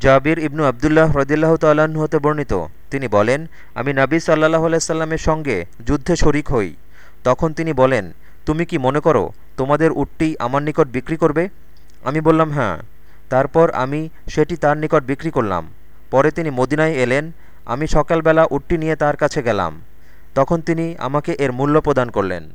জাবির ইবনু আবদুল্লাহ রদিল্লাহ তাল্লাহ্ন হতে বর্ণিত। তিনি বলেন, আমি নাবী সাল্লাহ আলাইসাল্লামের সঙ্গে যুদ্ধে শরিক হই। তখন তিনি বলেন, তুমি কি মনে করো তোমাদের উটটি আমার নিকট বিক্রি করবে? আমি বললাম হ্যাঁ। তারপর আমি সেটি তার নিকট বিক্রি করলাম। পরে তিনি মদিনায় এলেন, আমি সকালবেলা উটটি নিয়ে তার কাছে গেলাম। তখন তিনি আমাকে এর মূল্য প্রদান করলেন।